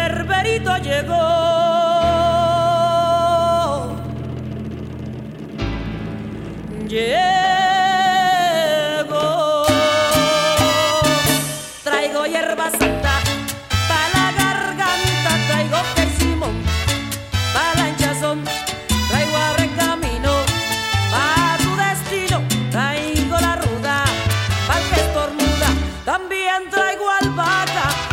Yerberito llegó. Llegó. Traigo hierba santa para la garganta, traigo peisimón para la hinchazón, traigo abre camino para tu destino, traigo la ruda para que estornuda, también traigo albahaca.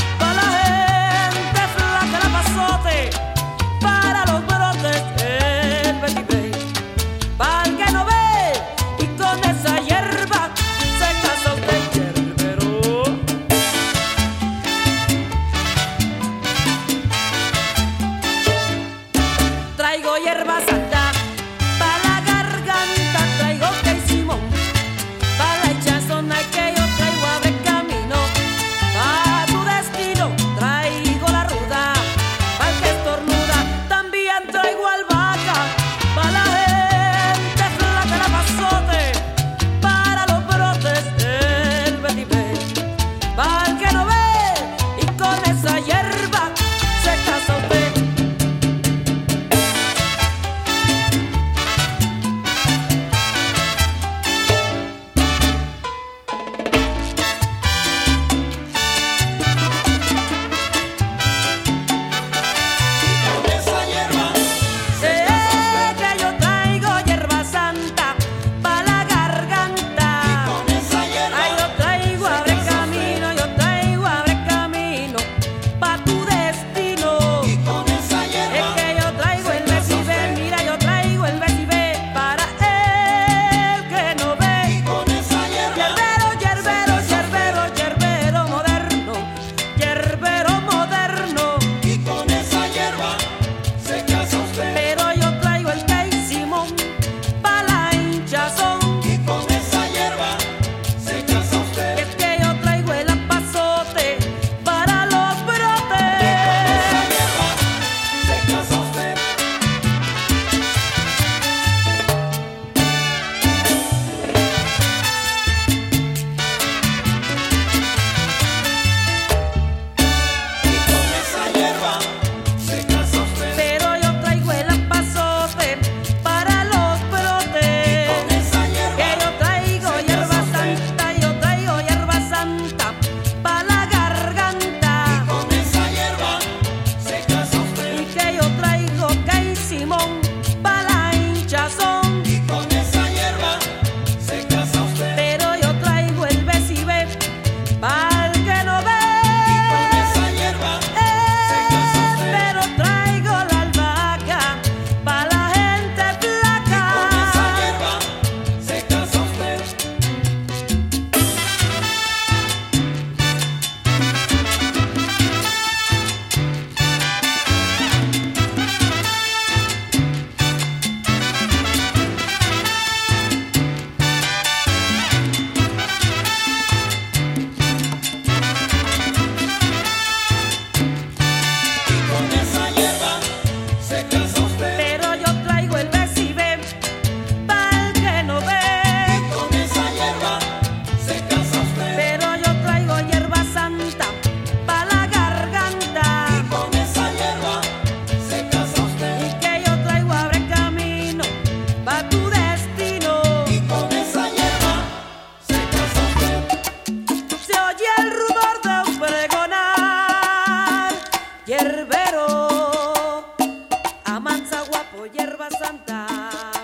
hierba santa,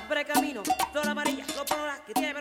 precamino, flor amarilla, los colores que tiene,